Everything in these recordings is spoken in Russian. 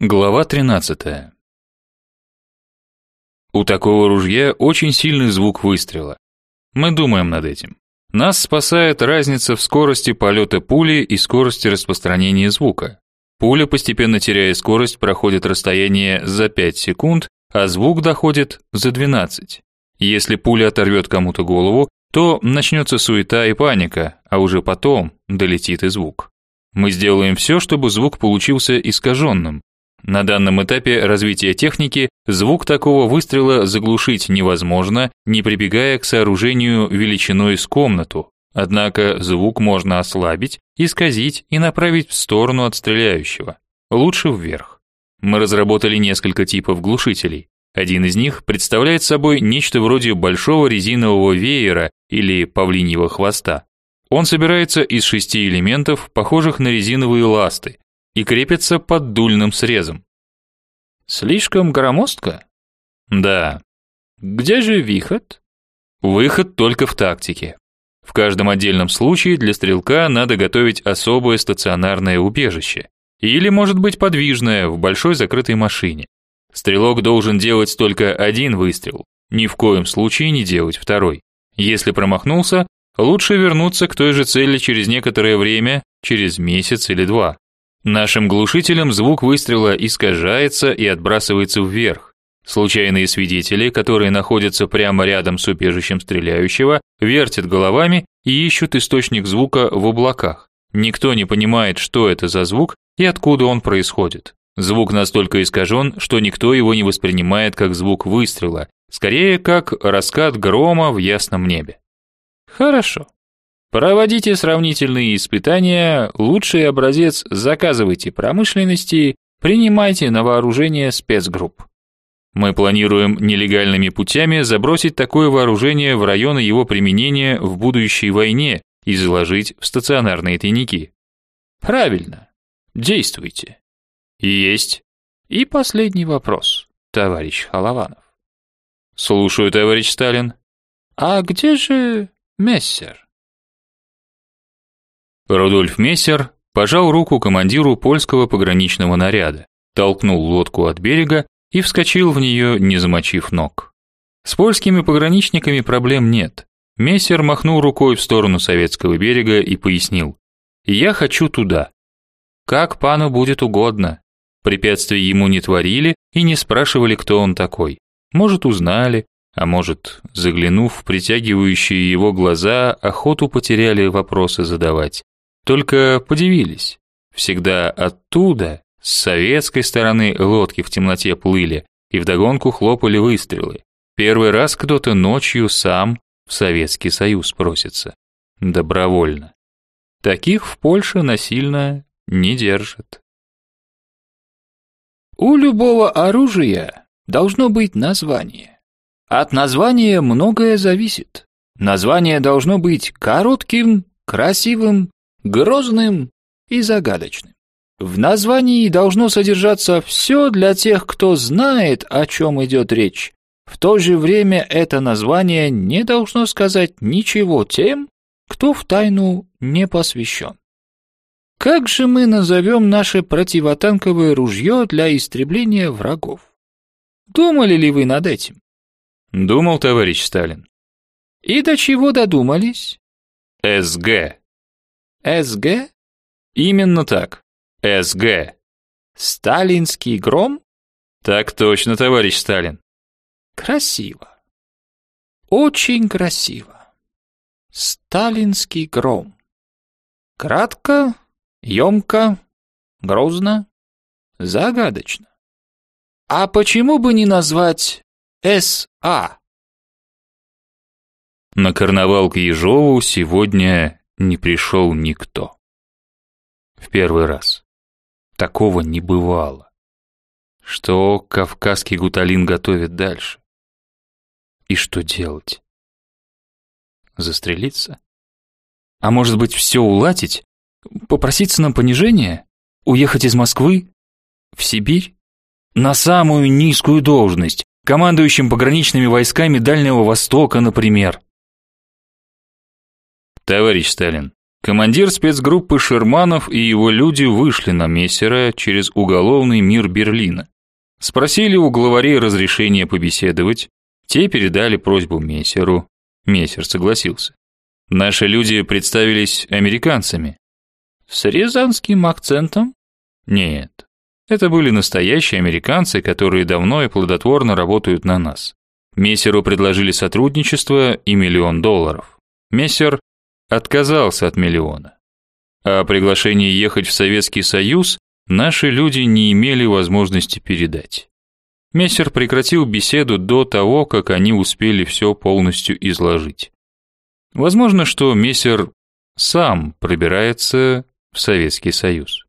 Глава 13. У такого ружья очень сильный звук выстрела. Мы думаем над этим. Нас спасает разница в скорости полета пули и скорости распространения звука. Пуля, постепенно теряя скорость, проходит расстояние за 5 секунд, а звук доходит за 12. Если пуля оторвет кому-то голову, то начнется суета и паника, а уже потом долетит и звук. Мы сделаем все, чтобы звук получился искаженным, на данном этапе развития техники звук такого выстрела заглушить невозможно, не прибегая к сооружению величиной с комнату. Однако звук можно ослабить, исказить и направить в сторону от стреляющего. Лучше вверх. Мы разработали несколько типов глушителей. Один из них представляет собой нечто вроде большого резинового веера или павлиньего хвоста. Он собирается из шести элементов, похожих на резиновые ласты, и крепится под дульным срезом. Слишком громоздко? Да. Где же выход? Выход только в тактике. В каждом отдельном случае для стрелка надо готовить особое стационарное убежище или, может быть, подвижное в большой закрытой машине. Стрелок должен делать только один выстрел, ни в коем случае не делать второй. Если промахнулся, лучше вернуться к той же цели через некоторое время, через месяц или два. Нашим глушителем звук выстрела искажается и отбрасывается вверх. Случайные свидетели, которые находятся прямо рядом с убежищем стреляющего, вертят головами и ищут источник звука в облаках. Никто не понимает, что это за звук и откуда он происходит. Звук настолько искажен, что никто его не воспринимает как звук выстрела, скорее как раскат грома в ясном небе. Хорошо. Проводите сравнительные испытания, лучший образец заказывайте промышленности, принимайте на вооружение спецгрупп. Мы планируем нелегальными путями забросить такое вооружение в районы его применения в будущей войне и заложить в стационарные тайники. Правильно. Действуйте. Есть. И последний вопрос, товарищ Халаванов. Слушаю, товарищ Сталин. А где же Мессер? Рудольф Мессер пожал руку командиру польского пограничного наряда, толкнул лодку от берега и вскочил в нее, не замочив ног. С польскими пограничниками проблем нет. Мессер махнул рукой в сторону советского берега и пояснил: "Я хочу туда. Как пану будет угодно". Препятствий ему не творили и не спрашивали, кто он такой. Может, узнали, а может, заглянув в притягивающие его глаза, охоту потеряли вопросы задавать. Только подивились. Всегда оттуда, с советской стороны, лодки в темноте плыли, и вдогонку хлопали выстрелы. Первый раз кто-то ночью сам в Советский Союз просится. Добровольно. Таких в Польше насильно не держат. У любого оружия должно быть название. От названия многое зависит. Название должно быть коротким, красивым грозным и загадочным. В названии должно содержаться все для тех, кто знает, о чем идет речь. В то же время это название не должно сказать ничего тем, кто в тайну не посвящен. Как же мы назовем наше противотанковое ружье для истребления врагов? Думали ли вы над этим? Думал, товарищ Сталин. И до чего додумались? СГ. СГ? Именно так. СГ. Сталинский гром? Так точно, товарищ Сталин. Красиво. Очень красиво. Сталинский гром. Кратко, емко, грозно, загадочно. А почему бы не назвать СА? На карнавал к Ежову сегодня не пришел никто. В первый раз. Такого не бывало. Что кавказский гуталин готовит дальше? И что делать? Застрелиться? А может быть, все уладить? Попроситься на понижение? Уехать из Москвы? В Сибирь? На самую низкую должность, командующим пограничными войсками Дальнего Востока, например. Товарищ Сталин, Командир спецгруппы Шерманов и его люди вышли на мессера через уголовный мир Берлина. Спросили у главарей разрешения побеседовать, те передали просьбу мессеру. Мессер согласился. Наши люди представились американцами. С рязанским акцентом? Нет. Это были настоящие американцы, которые давно и плодотворно работают на нас. Мессеру предложили сотрудничество и миллион долларов. Мессер отказался от миллиона. А приглашение ехать в Советский Союз наши люди не имели возможности передать. Мессер прекратил беседу до того, как они успели все полностью изложить. Возможно, что Мессер сам пробирается в Советский Союз.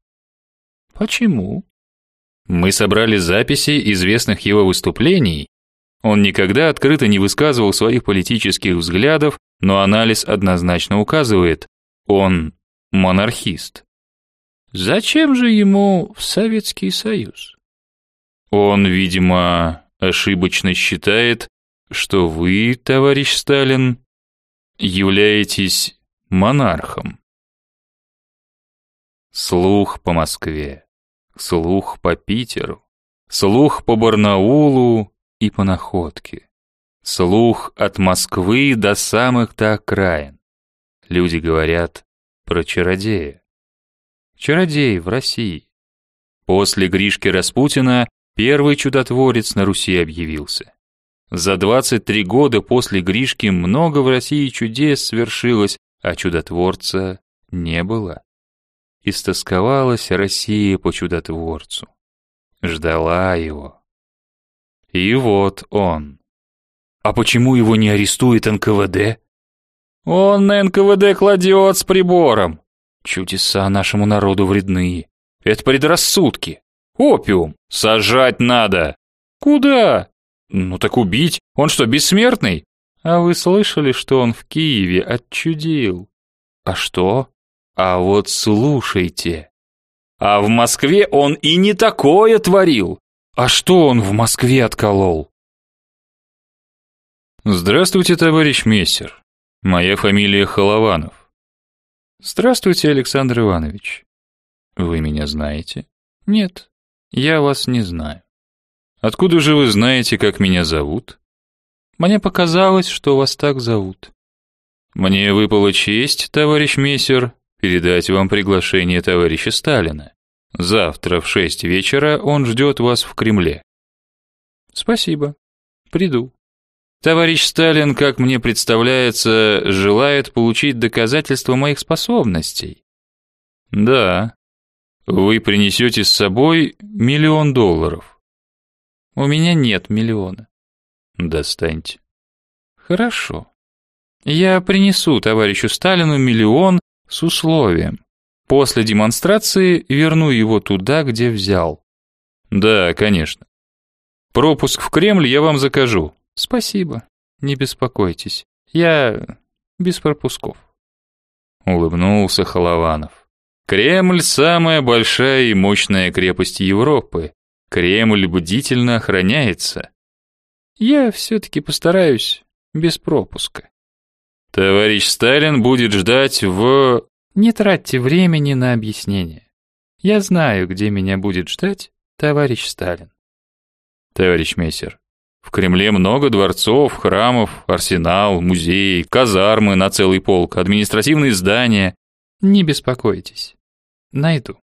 Почему? Мы собрали записи известных его выступлений. Он никогда открыто не высказывал своих политических взглядов, но анализ однозначно указывает, он монархист. Зачем же ему в Советский Союз? Он, видимо, ошибочно считает, что вы, товарищ Сталин, являетесь монархом. Слух по Москве, слух по Питеру, слух по Барнаулу и по Находке. Слух от Москвы до самых-то окраин. Люди говорят про чародея. Чародей в России. После Гришки Распутина первый чудотворец на Руси объявился. За 23 года после Гришки много в России чудес свершилось, а чудотворца не было. Истосковалась Россия по чудотворцу. Ждала его. И вот он. А почему его не арестует НКВД? Он на НКВД кладет с прибором. Чудеса нашему народу вредны. Это предрассудки. Опиум. Сажать надо. Куда? Ну так убить. Он что, бессмертный? А вы слышали, что он в Киеве отчудил? А что? А вот слушайте. А в Москве он и не такое творил. А что он в Москве отколол? Здравствуйте, товарищ мессер. Моя фамилия Холованов. Здравствуйте, Александр Иванович. Вы меня знаете? Нет, я вас не знаю. Откуда же вы знаете, как меня зовут? Мне показалось, что вас так зовут. Мне выпала честь, товарищ мессер, передать вам приглашение товарища Сталина. Завтра в шесть вечера он ждет вас в Кремле. Спасибо. Приду. Товарищ Сталин, как мне представляется, желает получить доказательства моих способностей. Да. Вы принесете с собой миллион долларов. У меня нет миллиона. Достаньте. Хорошо. Я принесу товарищу Сталину миллион с условием. После демонстрации верну его туда, где взял. Да, конечно. Пропуск в Кремль я вам закажу. Спасибо. Не беспокойтесь. Я без пропусков. Улыбнулся Холованов. Кремль самая большая и мощная крепость Европы. Кремль бдительно охраняется. Я все таки постараюсь без пропуска. Товарищ Сталин будет ждать в... Не тратьте времени на объяснение. Я знаю, где меня будет ждать товарищ Сталин. Товарищ мессер, в Кремле много дворцов, храмов, арсенал, музеи, казармы на целый полк, административные здания. Не беспокойтесь. Найду.